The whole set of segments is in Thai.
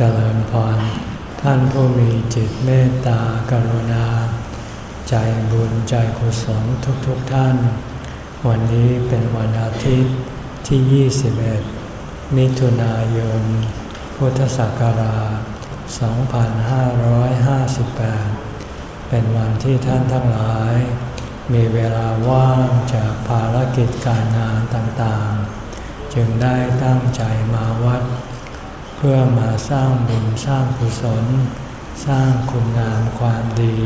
เจริญพร ท่านผู้มีจิตเมตตากรุณา ใจบุญใจกุศลทุกๆทท่าน วันนี้เป็นวันอาทิตย์ที่ 21 มิถุนายน พุทธศักราช 2558 เป็นวันที่ท่านทั้งหลาย มีเวลาว่างจากภารกิจการงานต่างๆ จึงได้ตั้งใจมาวัด เพื่อมาสร้างบุญสร้างกุศล สร้างคุณงามความดี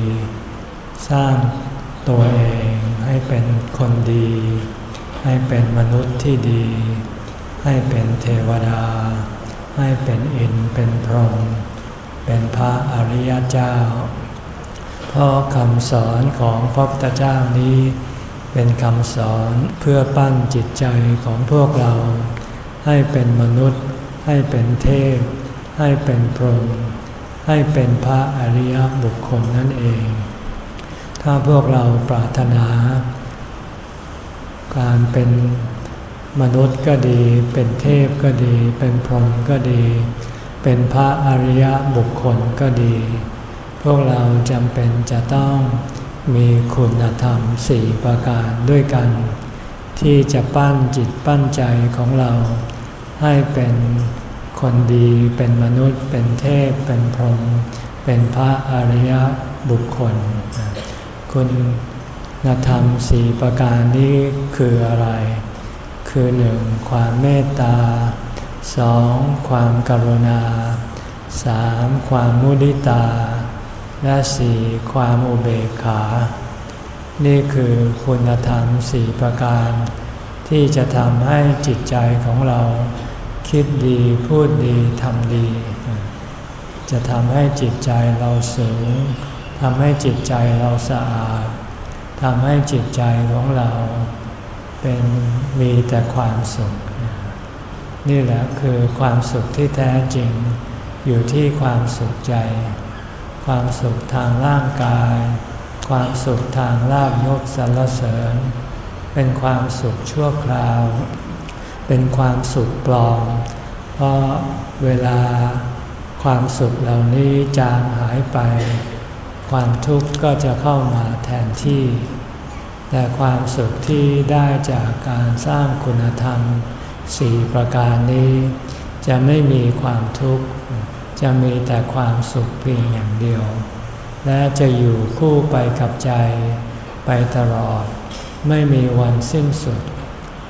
สร้างตัวเองให้เป็นคนดี ให้เป็นมนุษย์ที่ดี ให้เป็นเทวดา ให้เป็นอินเป็นพรหมเป็นพระอริยเจ้า เพราะคำสอนของพระพุทธเจ้านี้ เป็นคำสอนเพื่อปั้นจิตใจของพวกเรา ให้เป็นมนุษย์ ให้เป็นเทพ ให้เป็นพรหมให้เป็นพระอริยบุคคลนั่นเอง ถ้าพวกเราปรารถนา การเป็นมนุษย์ก็ดี เป็นเทพก็ดี เป็นพรหมก็ดี เป็นพระอริยบุคคลก็ดี พวกเราจำเป็นจะต้องมีคุณธรรมสี่ประการด้วยกัน ที่จะปั้นจิตปั้นใจของเรา ให้เป็น คนดีเป็นมนุษย์เป็นเทพเป็นพรหมเป็นพระอริยบุคคล คุณธรรมสี่ประการนี้คืออะไร คือหนึ่งความเมตตาสองความกรุณาสามความมุดิตา และสี่ความอุเบกขา นี่คือคุณธรรมสี่ประการ ที่จะทำให้จิตใจของเรา คิดดีพูดดีทำดี จะทำให้จิตใจเราสูงทำให้จิตใจเราสะอาดทำให้จิตใจของเราเป็นมีแต่ความสุข นี่แหละคือความสุขที่แท้จริง อยู่ที่ความสุขใจ ความสุขทางร่างกาย ความสุขทางลาบยศสรรเสริญ เป็นความสุขชั่วคราว เป็นความสุขปลอม เพราะเวลาความสุขเหล่านี้จางหายไป ความทุกข์ก็จะเข้ามาแทนที่ แต่ความสุขที่ได้จากการสร้างคุณธรรมสี่ประการนี้ จะไม่มีความทุกข์ จะมีแต่ความสุขเพียงอย่างเดียว และจะอยู่คู่ไปกับใจไปตลอด ไม่มีวันสิ้นสุด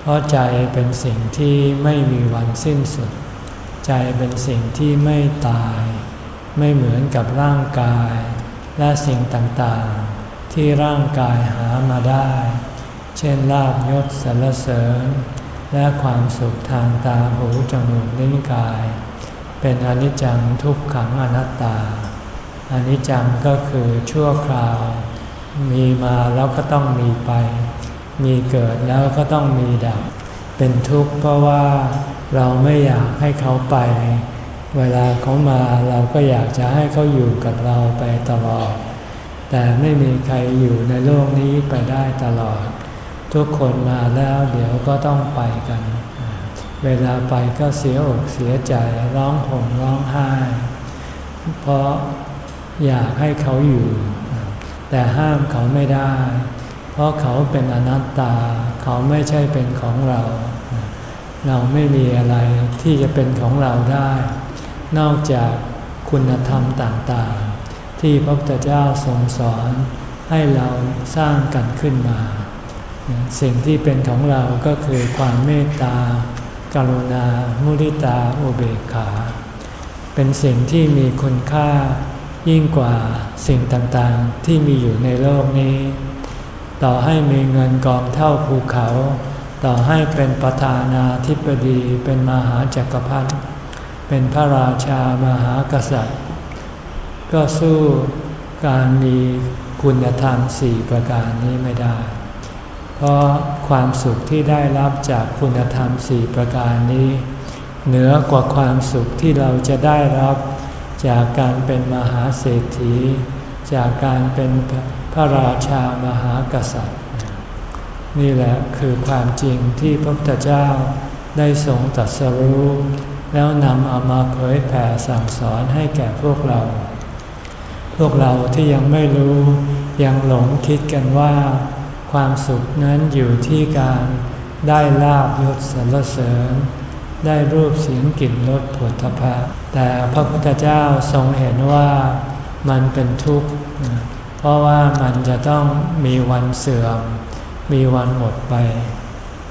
เพราะใจเป็นสิ่งที่ไม่มีวันสิ้นสุด ใจเป็นสิ่งที่ไม่ตาย ไม่เหมือนกับร่างกาย และสิ่งต่างๆ ที่ร่างกายหามาได้ เช่นลาบยศสรรเสริญ และความสุขทางตาหูจมูกลิ้นกาย เป็นอนิจจังทุกขังอนัตตา อนิจจังก็คือชั่วคราว มีมาแล้วก็ต้องมีไป มีเกิดแล้วก็ต้องมีดับ เป็นทุกข์เพราะว่าเราไม่อยากให้เขาไป เวลาเขามาเราก็อยากจะให้เขาอยู่กับเราไปตลอด แต่ไม่มีใครอยู่ในโลกนี้ไปได้ตลอด ทุกคนมาแล้วเดี๋ยวก็ต้องไปกัน เวลาไปก็เสียอกเสียใจร้องห่มร้องไห้ เพราะอยากให้เขาอยู่ แต่ห้ามเขาไม่ได้ เพราะเขาเป็นอนัตตา เขาไม่ใช่เป็นของเรา เราไม่มีอะไรที่จะเป็นของเราได้ นอกจากคุณธรรมต่างๆ ที่พระพุทธเจ้าทรงสอนให้เราสร้างกันขึ้นมา สิ่งที่เป็นของเราก็คือความเมตตา กรุณา มุทิตา อุเบกขา เป็นสิ่งที่มีคุณค่ายิ่งกว่าสิ่งต่างๆ ที่มีอยู่ในโลกนี้ ต่อให้มีเงินกองเท่าภูเขา ต่อให้เป็นประธานาธิบดีเป็นมหาจักรพรรดิเป็นพระราชามหากษัตริย์ ก็สู้การมีคุณธรรมสี่ประการนี้ไม่ได้ เพราะความสุขที่ได้รับจากคุณธรรมสี่ประการนี้ เหนือกว่าความสุขที่เราจะได้รับจากการเป็นมหาเศรษฐี จากการเป็น พระราชามหากษัตริย์ นี่แหละคือความจริงที่พระพุทธเจ้าได้ทรงตรัสรู้แล้วนำเอามาเผยแผ่สั่งสอนให้แก่พวกเรา พวกเราที่ยังไม่รู้ยังหลงคิดกันว่า ความสุขนั้นอยู่ที่การได้ลาบยศสรรเสริญ ได้รูปเสียงกลิ่นรสผลทพะแต่พระพุทธเจ้าทรงเห็นว่ามันเป็นทุกข์ เพราะว่ามันจะต้องมีวันเสื่อม มีวันหมดไป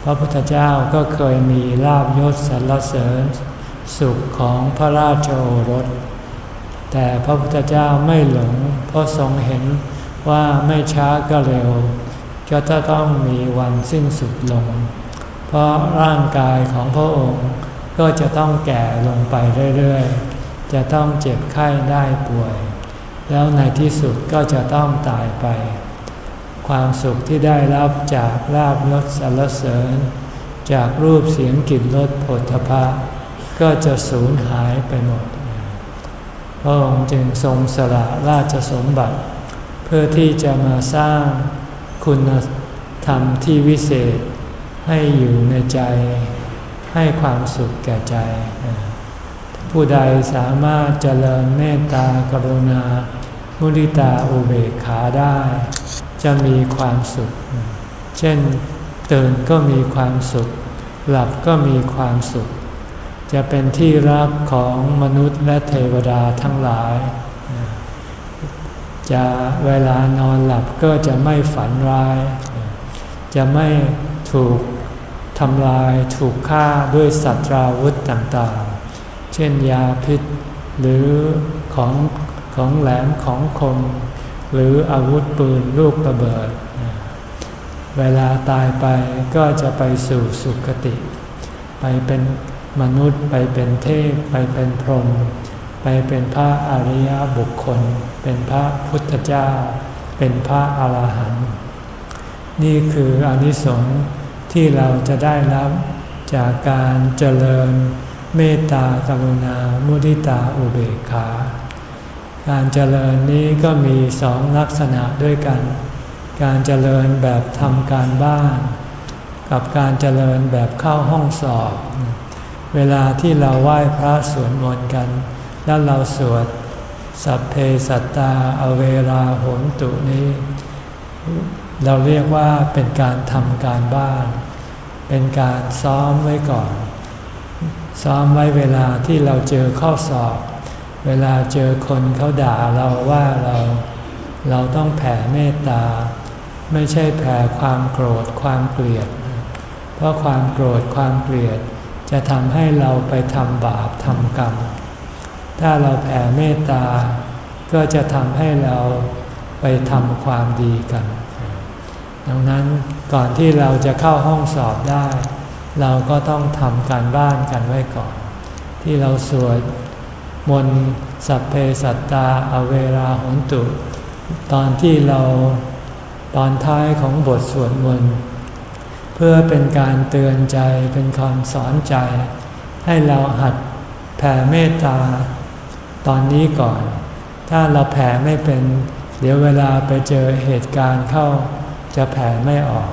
พระพุทธเจ้าก็เคยมีลาบยศสรรเสริญ สุขของพระราชโอรส แต่พระพุทธเจ้าไม่หลง เพราะทรงเห็นว่าไม่ช้าก็เร็ว ก็จะต้องมีวันสิ้นสุดลง เพราะร่างกายของพระองค์ก็จะต้องแก่ลงไปเรื่อยๆ จะต้องเจ็บไข้ได้ป่วย แล้วในที่สุดก็จะต้องตายไป ความสุขที่ได้รับจากลาบยศสรรเสริญ จากรูปเสียงกลิ่นรสผลพะก็จะสูญหายไปหมด พระองค์จึงทรงสละราชสมบัติ เพื่อที่จะมาสร้างคุณธรรมที่วิเศษให้อยู่ในใจ ให้ความสุขแก่ใจ ผู้ใดสามารถเจริญเมตตากรุณา มุริตาอุเบกขาได้ จะมีความสุข เช่นตื่นก็มีความสุข หลับก็มีความสุข จะเป็นที่รักของมนุษย์และเทวดาทั้งหลาย จะเวลานอนหลับก็จะไม่ฝันร้าย จะไม่ถูกทำลายถูกฆ่าด้วยสัตราวุธต่างๆ เช่นยาพิษ หรือของของแหลมของคม หรืออาวุธปืนลูกระเบิด เวลาตายไปก็จะไปสู่สุคติ ไปเป็นมนุษย์ไปเป็นเทพ ไปเป็นพรหมไปเป็นพระอริยบุคคล เป็นพระพุทธเจ้า เป็นพระอาหารหันต์นี่คืออนิสงส์ที่เราจะได้รับจากการเจริญ เมตตากรุณา มุทิตาอุเบกขา การเจริญนี้ก็มีสองลักษณะด้วยกัน การเจริญแบบทำการบ้าน กับการเจริญแบบเข้าห้องสอบ เวลาที่เราไหว้พระสวดมนต์กัน แล้วเราสวดสัพเพสัตตาอเวราโหนตุนี้ เราเรียกว่าเป็นการทำการบ้าน เป็นการซ้อมไว้ก่อน ซ้อมไว้เวลาที่เราเจอข้อสอบ เวลาเจอคนเขาด่าเราว่าเรา เราต้องแผ่เมตตา ไม่ใช่แผ่ความโกรธความเกลียด เพราะความโกรธความเกลียด จะทำให้เราไปทำบาปทำกรรม ถ้าเราแผ่เมตตา ก็จะทำให้เราไปทำความดีกัน ดังนั้นก่อนที่เราจะเข้าห้องสอบได้ เราก็ต้องทำการบ้านกันไว้ก่อน ที่เราสวดมนต์สัพเพสัตตาอเวราหนตุ ตอนที่เราตอนท้ายของบทสวดมนต์เพื่อเป็นการเตือนใจเป็นคำสอนใจ ให้เราหัดแผ่เมตตา ตอนนี้ก่อน ถ้าเราแผ่ไม่เป็น เดี๋ยวเวลาไปเจอเหตุการณ์เข้าจะแผ่ไม่ออก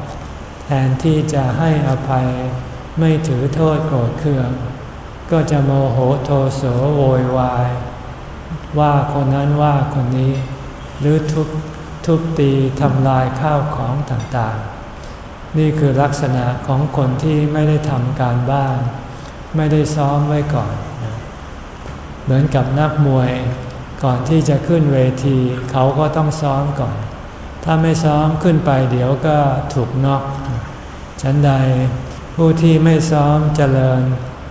แทนที่จะให้อภัยไม่ถือโทษโกรธเคือง ก็จะโมโหโทโสโวยวาย ว่าคนนั้นว่าคนนี้ หรือทุบทุบตีทำลายข้าวของต่างๆ นี่คือลักษณะของคนที่ไม่ได้ทำการบ้าน ไม่ได้ซ้อมไว้ก่อน เหมือนกับนักมวยก่อนที่จะขึ้นเวที เขาก็ต้องซ้อมก่อน ถ้าไม่ซ้อมขึ้นไปเดี๋ยวก็ถูกนอกฉันใดผู้ที่ไม่ซ้อมเจริญ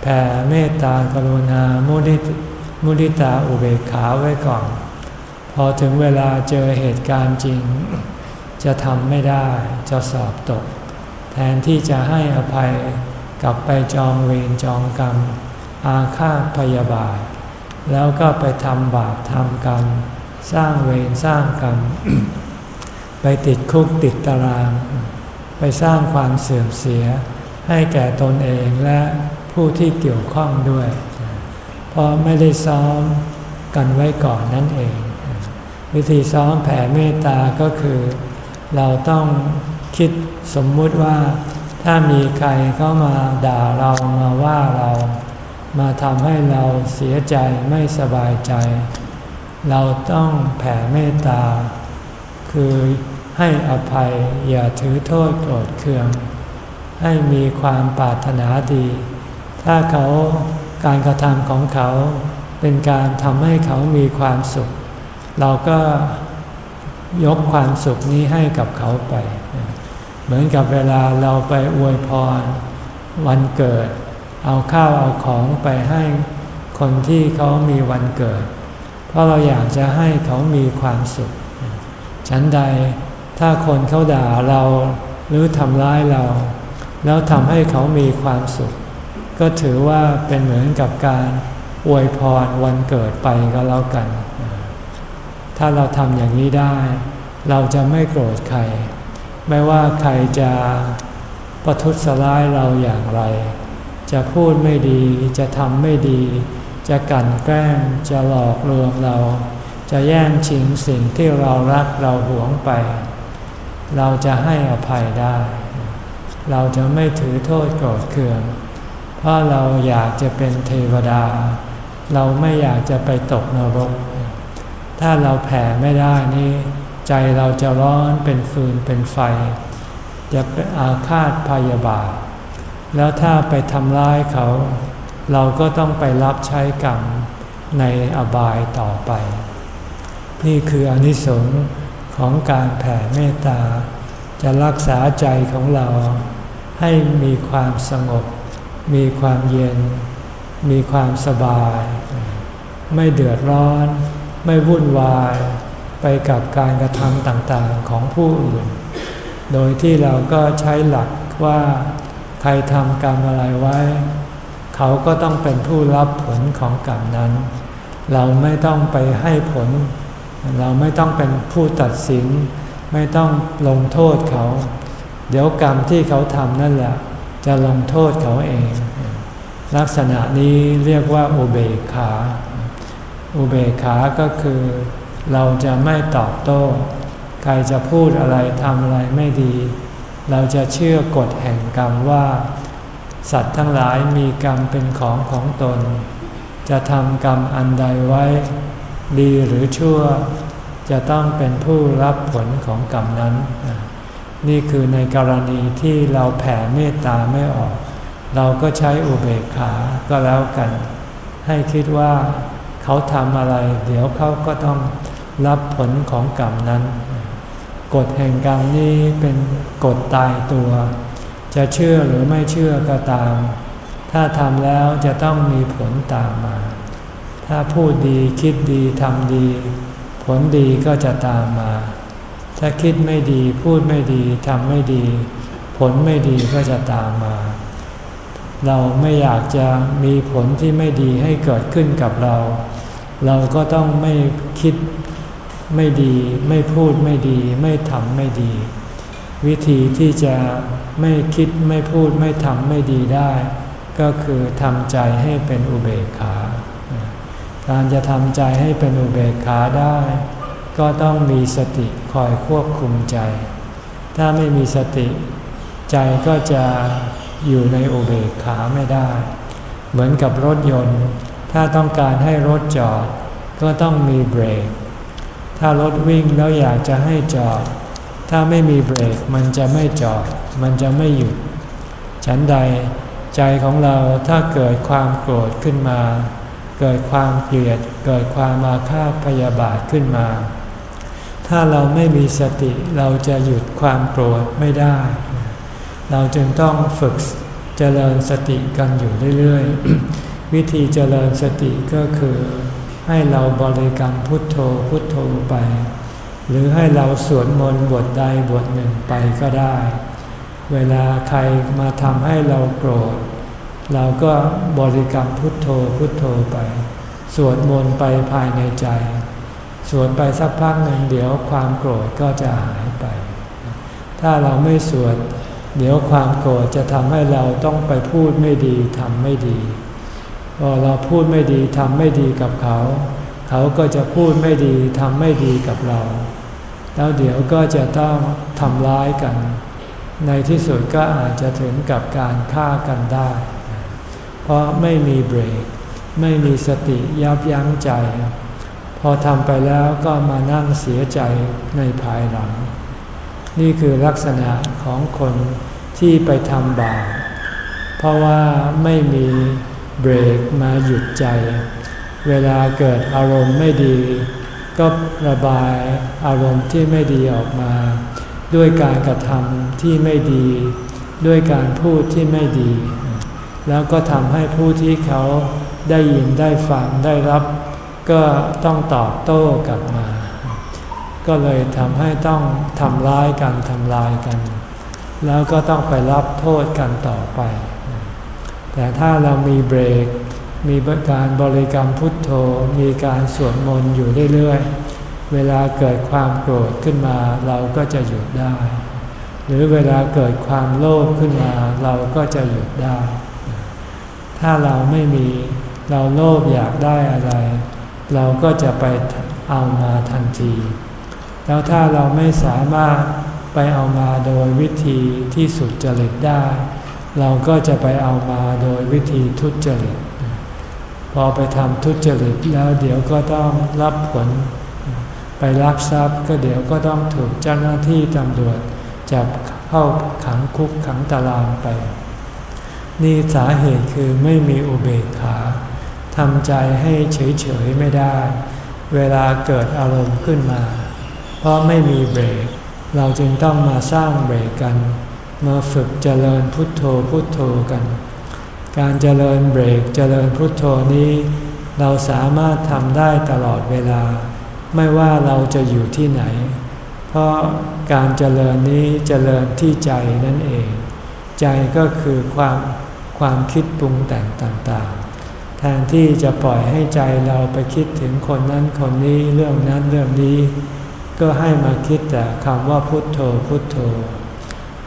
แผ่เมตตากรุณามุนิมุนิตาอุเบกขาไว้ก่อน พอถึงเวลาเจอเหตุการณ์จริง จะทำไม่ได้จะสอบตก แทนที่จะให้อภัยกลับไปจองเวรจองกรรม อาฆาตพยาบาท แล้วก็ไปทำบาปทำกรรม สร้างเวรสร้างกรรม ไปติดคุกติดตาราง ไปสร้างความเสื่อมเสีย ให้แก่ตนเองและผู้ที่เกี่ยวข้องด้วย เพราะไม่ได้ซ้อมกันไว้ก่อนนั่นเอง วิธีซ้อมแผ่เมตตาก็คือ เราต้องคิดสมมุติว่าถ้ามีใครเข้ามาด่าเรามาว่าเรา มาทำให้เราเสียใจไม่สบายใจ เราต้องแผ่เมตตา คือให้อภัยอย่าถือโทษโกรธเคือง ให้มีความปรารถนาดี ถ้าเขาการกระทำของเขาเป็นการทำให้เขามีความสุข เราก็ยกความสุขนี้ให้กับเขาไป เหมือนกับเวลาเราไปอวยพร วันเกิด เอาข้าวเอาของไปให้คนที่เขามีวันเกิด เพราะเราอยากจะให้เขามีความสุข ฉันใดถ้าคนเขาด่าเราหรือทำร้ายเรา แล้วทำให้เขามีความสุข ก็ถือว่าเป็นเหมือนกับการอวยพรวันเกิดไปก็แล้วกัน ถ้าเราทำอย่างนี้ได้ เราจะไม่โกรธใคร ไม่ว่าใครจะประทุษร้ายเราอย่างไร จะพูดไม่ดีจะทำไม่ดี จะกันแกล้งจะหลอกลวงเรา จะแย่งชิงสิ่งที่เรารักเราหวงไป เราจะให้อภัยได้ เราจะไม่ถือโทษโกรธเคือง เพราะเราอยากจะเป็นเทวดา เราไม่อยากจะไปตกนรก ถ้าเราแผ่ไม่ได้นี่ใจเราจะร้อนเป็นฟืนเป็นไฟ จะเป็นอาฆาตพยาบาท แล้วถ้าไปทำร้ายเขา เราก็ต้องไปรับใช้กรรมในอบายต่อไป นี่คืออนิสงส์ของการแผ่เมตตา จะรักษาใจของเราให้มีความสงบ มีความเย็น มีความสบาย ไม่เดือดร้อน ไม่วุ่นวายไปกับการกระทำต่างๆของผู้อื่น โดยที่เราก็ใช้หลักว่าใครทำกรรมอะไรไว้ เขาก็ต้องเป็นผู้รับผลของกรรมนั้น เราไม่ต้องไปให้ผล เราไม่ต้องเป็นผู้ตัดสิน ไม่ต้องลงโทษเขา เดี๋ยวกรรมที่เขาทำนั่นแหละ จะลงโทษเขาเอง ลักษณะนี้เรียกว่าอุเบกขา อุเบกขาก็คือ เราจะไม่ตอบโต้ ใครจะพูดอะไรทำอะไรไม่ดี เราจะเชื่อกฎแห่งกรรมว่า สัตว์ทั้งหลายมีกรรมเป็นของของตน จะทำกรรมอันใดไว้ ดีหรือชั่ว จะต้องเป็นผู้รับผลของกรรมนั้น นี่คือในกรณีที่เราแผ่เมตตาไม่ออก เราก็ใช้อุเบกขาก็แล้วกัน ให้คิดว่าเขาทำอะไร เดี๋ยวเขาก็ต้องรับผลของกรรมนั้น กฎแห่งกรรมนี้เป็นกฎตายตัว จะเชื่อหรือไม่เชื่อก็ตาม ถ้าทำแล้วจะต้องมีผลตามมา ถ้าพูดดีคิดดีทำดี ผลดีก็จะตามมา ถ้าคิดไม่ดีพูดไม่ดีทำไม่ดี ผลไม่ดีก็จะตามมา เราไม่อยากจะมีผลที่ไม่ดีให้เกิดขึ้นกับเรา เราก็ต้องไม่คิดไม่ดี ไม่พูดไม่ดี ไม่ทำไม่ดี วิธีที่จะไม่คิดไม่พูดไม่ทำไม่ดีได้ ก็คือทำใจให้เป็นอุเบกขา การจะทำใจให้เป็นอุเบกขาได้ ก็ต้องมีสติคอยควบคุมใจ ถ้าไม่มีสติใจก็จะอยู่ในอุเบกขาไม่ได้ เหมือนกับรถยนต์ ถ้าต้องการให้รถจอด ก็ต้องมีเบรก ถ้ารถวิ่งแล้วอยากจะให้จอด ถ้าไม่มีเบรกมันจะไม่จอด มันจะไม่หยุด ฉันใดใจของเราถ้าเกิดความโกรธขึ้นมา เกิดความเกลียด เกิดความมาฆ่าพยาบาทขึ้นมา ถ้าเราไม่มีสติเราจะหยุดความโกรธไม่ได้ เราจึงต้องฝึกเจริญสติกันอยู่เรื่อยๆ วิธีเจริญสติก็คือให้เราบริกรรมพุทโธพุทโธไป หรือให้เราสวดมนต์บทใดบทหนึ่งไปก็ได้ เวลาใครมาทำให้เราโกรธ เราก็บริกรรมพุท ธพุทโธไป สวดมนต์ไปภายในใจ สวดไปสักพักหนึ่งเดี๋ยวความโกรธก็จะหายไป ถ้าเราไม่สวด เดี๋ยวความโกรธจะทำให้เราต้องไปพูดไม่ดีทำไม่ดี พอเราพูดไม่ดีทำไม่ดีกับเขา เขาก็จะพูดไม่ดีทำไม่ดีกับเรา แล้วเดี๋ยวก็จะต้องทำร้ายกัน ในที่สุดก็อาจจะถึงกับการฆ่ากันได้ เพราะไม่มีเบรก ไม่มีสติยับยั้งใจ พอทำไปแล้วก็มานั่งเสียใจในภายหลัง นี่คือลักษณะของคนที่ไปทำบาปเพราะว่าไม่มีเบรกมาหยุดใจ เวลาเกิดอารมณ์ไม่ดี ก็ระบายอารมณ์ที่ไม่ดีออกมา ด้วยการกระทำที่ไม่ดี ด้วยการพูดที่ไม่ดี แล้วก็ทำให้ผู้ที่เขาได้ยินได้ฟังได้รับ ก็ต้องตอบโต้กลับมา ก็เลยทำให้ต้องทำร้ายกันทำลายกัน แล้วก็ต้องไปรับโทษกันต่อไป แต่ถ้าเรามีเบรก มีการบริกรรมพุทโธ มีการสวดมนต์อยู่เรื่อยๆ เวลาเกิดความโกรธขึ้นมาเราก็จะหยุดได้ หรือเวลาเกิดความโลภขึ้นมาเราก็จะหยุดได้ ถ้าเราไม่มีเราโลภอยากได้อะไร เราก็จะไปเอามาทันที แล้วถ้าเราไม่สามารถไปเอามาโดยวิธีที่สุดจริตได้ เราก็จะไปเอามาโดยวิธีทุจริต พอไปทำทุจริตแล้วเดี๋ยวก็ต้องรับผล ไปรักทรัพย์ก็เดี๋ยวก็ต้องถูกเจ้าหน้าที่ตำรวจจับเข้าขังคุกขังตารางไป นี่สาเหตุคือไม่มีอุเบกขาทำใจให้เฉยๆไม่ได้ เวลาเกิดอารมณ์ขึ้นมา เพราะไม่มีเบรก เราจึงต้องมาสร้างเบรกกัน มาฝึกเจริญพุทโธพุทโธกัน การเจริญเบรกเจริญพุทโธนี้ เราสามารถทำได้ตลอดเวลา ไม่ว่าเราจะอยู่ที่ไหน เพราะการเจริญนี้เจริญที่ใจนั่นเอง ใจก็คือความ ความคิดปรุงแต่งต่างๆ แทนที่จะปล่อยให้ใจเราไปคิดถึงคนนั้นคนนี้เรื่องนั้นเรื่องนี้ ก็ให้มาคิดแต่คำว่าพุทโธพุทโธ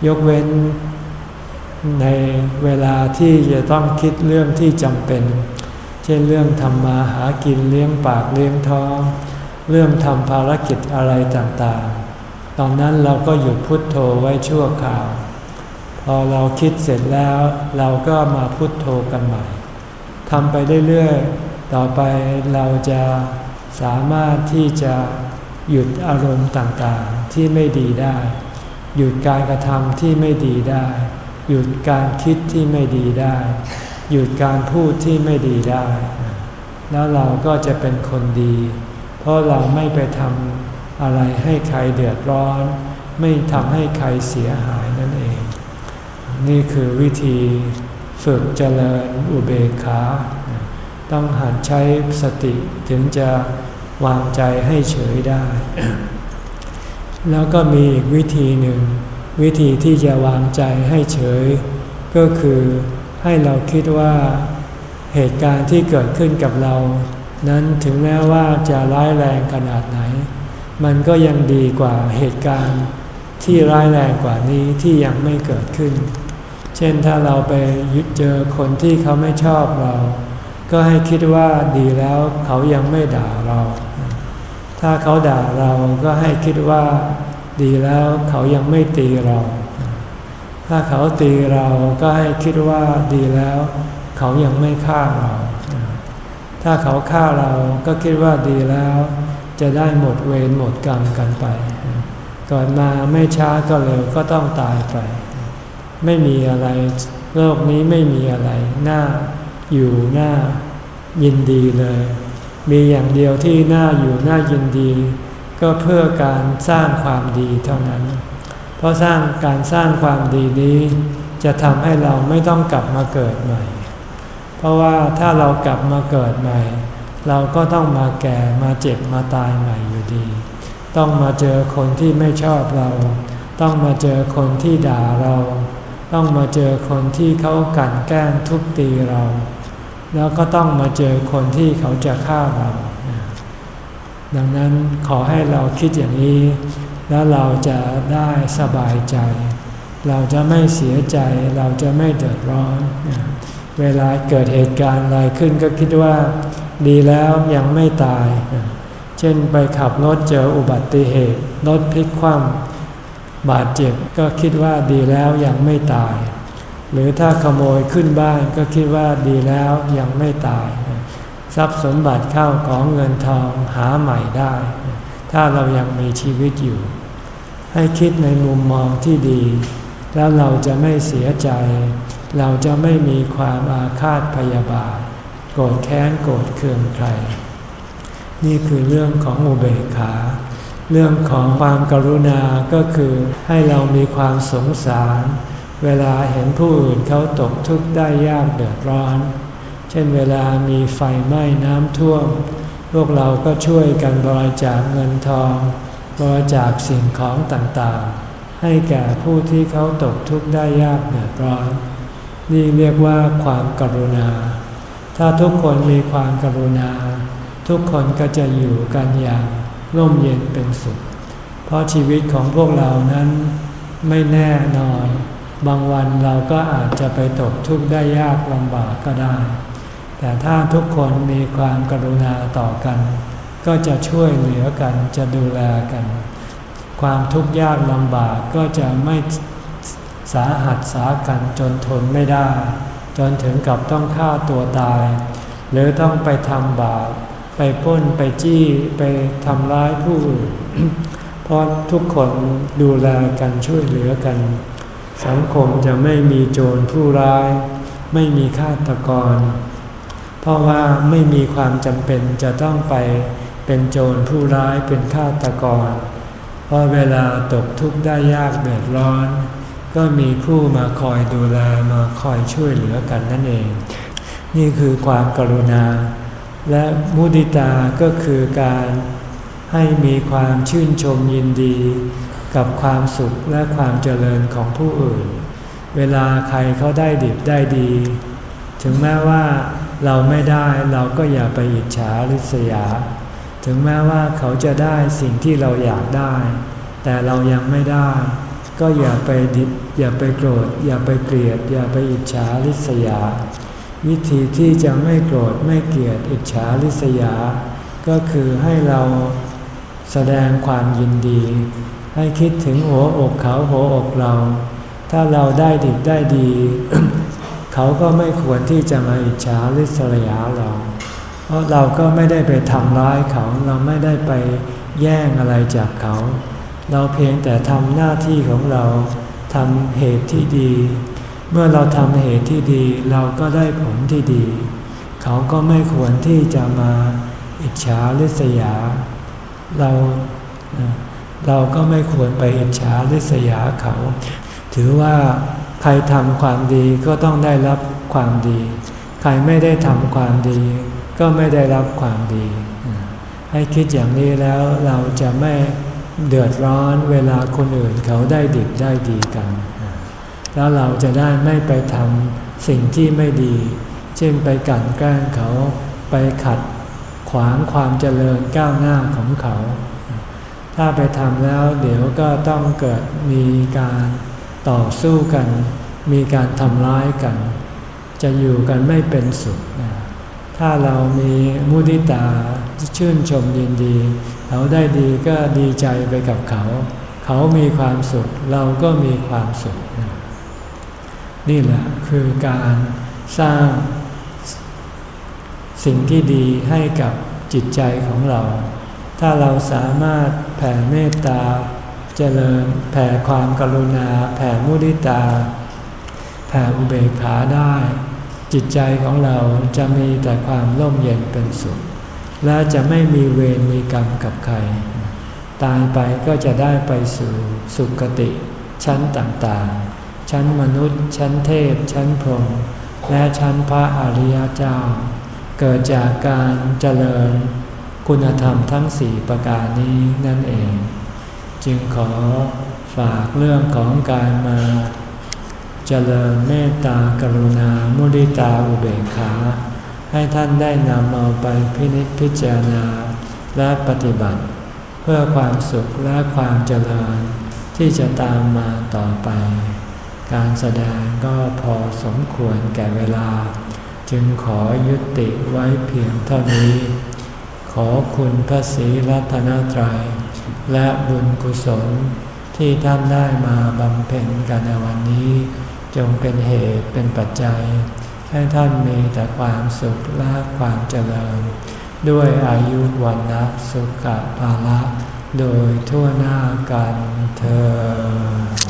ยกเว้นในเวลาที่จะต้องคิดเรื่องที่จำเป็น เช่นเรื่องทำมาหากินเลี้ยงปากเลี้ยงท้อง เรื่องทำภารกิจอะไรต่างๆ ตอนนั้นเราก็หยุดพุทโธไว้ชั่วคราว อเราคิดเสร็จแล้วเราก็มาพุทโธกันใหม่ทำไปเรื่อยๆ ต่อไปเราจะสามารถที่จะหยุดอารมณ์ต่างๆที่ไม่ดีได้ หยุดการกระทำที่ไม่ดีได้ หยุดการคิดที่ไม่ดีได้ หยุดการพูดที่ไม่ดีได้ แล้วเราก็จะเป็นคนดี เพราะเราไม่ไปทำอะไรให้ใครเดือดร้อน ไม่ทำให้ใครเสียหายนั่นเอง นี่คือวิธีฝึกเจริญอุเบกขา ต้องหัดใช้สติถึงจะวางใจให้เฉยได้ แล้วก็มีอีกวิธีหนึ่ง วิธีที่จะวางใจให้เฉย ก็คือให้เราคิดว่าเหตุการณ์ที่เกิดขึ้นกับเรา นั้นถึงแม้ว่าจะร้ายแรงขนาดไหน มันก็ยังดีกว่าเหตุการณ์ที่ร้ายแรงกว่านี้ที่ยังไม่เกิดขึ้น เช่นถ้าเราไปยึดเจอคนที่เขาไม่ชอบเรา ก็ให้คิดว่าดีแล้วเขายังไม่ด่าเรา ถ้าเขาด่าเราก็ให้คิดว่าดีแล้วเขายังไม่ตีเรา ถ้าเขาตีเราก็ให้คิดว่าดีแล้ว เขายังไม่ฆ่าเรา ถ้าเขาฆ่าเราก็คิดว่าดีแล้ว จะได้หมดเวรหมดกรรมกันไป ก่อนมาไม่ช้าก็เร็วก็ต้องตายไป ไม่มีอะไร โลกนี้ไม่มีอะไรน่าอยู่น่ายินดีเลย มีอย่างเดียวที่น่าอยู่น่ายินดี ก็เพื่อการสร้างความดีเท่านั้น เพราะสร้างการสร้างความดีนี้ จะทำให้เราไม่ต้องกลับมาเกิดใหม่ เพราะว่าถ้าเรากลับมาเกิดใหม่ เราก็ต้องมาแก่มาเจ็บมาตายใหม่อยู่ดี ต้องมาเจอคนที่ไม่ชอบเรา ต้องมาเจอคนที่ด่าเรา ต้องมาเจอคนที่เขากันแกล้งทุบตีเรา แล้วก็ต้องมาเจอคนที่เขาจะฆ่าเรา ดังนั้นขอให้เราคิดอย่างนี้ แล้วเราจะได้สบายใจ เราจะไม่เสียใจ เราจะไม่เดือดร้อน เวลาเกิดเหตุการณ์อะไรขึ้นก็คิดว่า ดีแล้วยังไม่ตาย เช่นไปขับรถเจออุบัติเหตุรถพลิกคว่ำ บาดเจ็บก็คิดว่าดีแล้วยังไม่ตาย หรือถ้าขโมยขึ้นบ้านก็คิดว่าดีแล้วยังไม่ตาย ทรัพย์สมบัติเข้าของเงินทองหาใหม่ได้ ถ้าเรายังมีชีวิตอยู่ ให้คิดในมุมมองที่ดี แล้วเราจะไม่เสียใจ เราจะไม่มีความอาฆาตพยาบาทโกรธแค้นโกรธเคืองใคร นี่คือเรื่องของอุเบกขา เรื่องของความกรุณาก็คือให้เรามีความสงสาร เวลาเห็นผู้อื่นเขาตกทุกข์ได้ยากเดือดร้อน เช่นเวลามีไฟไหม้น้ำท่วม พวกเราก็ช่วยกันบริจาคเงินทอง บริจาคสิ่งของต่างๆ ให้แก่ผู้ที่เขาตกทุกข์ได้ยากเดือดร้อน นี่เรียกว่าความกรุณา ถ้าทุกคนมีความกรุณา ทุกคนก็จะอยู่กันอย่าง ร่มเย็นเป็นสุข เพราะชีวิตของพวกเรานั้นไม่แน่นอน บางวันเราก็อาจจะไปตกทุกข์ได้ยากลำบากก็ได้ แต่ถ้าทุกคนมีความกรุณาต่อกัน ก็จะช่วยเหลือกันจะดูแลกัน ความทุกข์ยากลำบากก็จะไม่สาหัสสากันจนทนไม่ได้ จนถึงกับต้องฆ่าตัวตาย หรือต้องไปทำบาป ไปพ้นไปจี้ไปทำร้ายผู้อื่นเพราะทุกคนดูแลกันช่วยเหลือกัน สังคมจะไม่มีโจรผู้ร้าย ไม่มีฆาตกร เพราะว่าไม่มีความจำเป็นจะต้องไปเป็นโจรผู้ร้ายเป็นฆาตกร เพราะเวลาตกทุกข์ได้ยากเดือดร้อน ก็มีผู้มาคอยดูแลมาคอยช่วยเหลือกันนั่นเอง นี่คือความกรุณา และมุติตาก็คือการให้มีความชื่นชมยินดี กับความสุขและความเจริญของผู้อื่น เวลาใครเขาได้ดิบได้ดี ถึงแม้ว่าเราไม่ได้เราก็อย่าไปอิจฉาริษยา ถึงแม้ว่าเขาจะได้สิ่งที่เราอยากได้ แต่เรายังไม่ได้ ก็อย่าไปดิบอย่าไปโกรธ อย่าไปเกลียด อย่าไปอิจฉาริษยา วิธีที่จะไม่โกรธไม่เกลียดอิจฉาริษยา ก็คือให้เราแสดงความยินดี ให้คิดถึงหัวอกเขาหัวอกเรา ถ้าเราได้ดีได้ดี เขาก็ไม่ควรที่จะมาอิจฉาริษยาเรา เพราะเราก็ไม่ได้ไปทำร้ายเขาเราไม่ได้ไปแย่งอะไรจากเขา เราเพียงแต่ทำหน้าที่ของเราทำเหตุที่ดี เมื่อเราทำเหตุที่ดีเราก็ได้ผลที่ดี เขาก็ไม่ควรที่จะมาอิจฉาริษยา เราเราก็ไม่ควรไปอิจฉาริษยาเขา ถือว่าใครทำความดีก็ต้องได้รับความดี ใครไม่ได้ทำความดี ก็ไม่ได้รับความดี ให้คิดอย่างนี้แล้วเราจะไม่เดือดร้อนเวลาคนอื่นเขาได้ดิบได้ดีกัน แล้วเราจะได้ไม่ไปทำสิ่งที่ไม่ดี เช่นไปกั่นแกล้งเขาไปขัดขวางความเจริญก้าวหน้าของเขา ถ้าไปทำแล้วเดี๋ยวก็ต้องเกิดมีการต่อสู้กัน มีการทำร้ายกัน จะอยู่กันไม่เป็นสุข ถ้าเรามีมุติตาชื่นชมยินดี เขาได้ดีก็ดีใจไปกับเขา เขามีความสุข เราก็มีความสุข นี่แหละคือการสร้างสิ่งที่ดีให้กับจิตใจของเรา ถ้าเราสามารถแผ่เมตตา เจริญแผ่ความกรุณา แผ่มุทิตา แผ่อุเบกขาได้ จิตใจของเราจะมีแต่ความร่มเย็นเป็นสุข และจะไม่มีเวรมีกรรมกับใคร ตายไปก็จะได้ไปสู่สุคติชั้นต่างๆ ชั้นมนุษย์ ชั้นเทพ ชั้นพรหมและชั้นพระอริยเจ้า เกิดจากการเจริญคุณธรรมทั้งสี่ประการนี้นั่นเอง จึงขอฝากเรื่องของการมาเจริญเมตตากรุณา มุริตาอุเบกขา ให้ท่านได้นำเอาไปพินิจพิจารณาและปฏิบัติ เพื่อความสุขและความเจริญที่จะตามมาต่อไป การแสดงก็พอสมควรแก่เวลา จึงขอยุติไว้เพียงเท่านี้ ขอคุณพระศรีรัตนตรัย และบุญกุศลที่ท่านได้มาบำเพ็ญกันในวันนี้ จงเป็นเหตุเป็นปัจจัย ให้ท่านมีแต่ความสุขและความเจริญ ด้วยอายุวันนะสุขภาละ โดยทั่วหน้ากันเธอ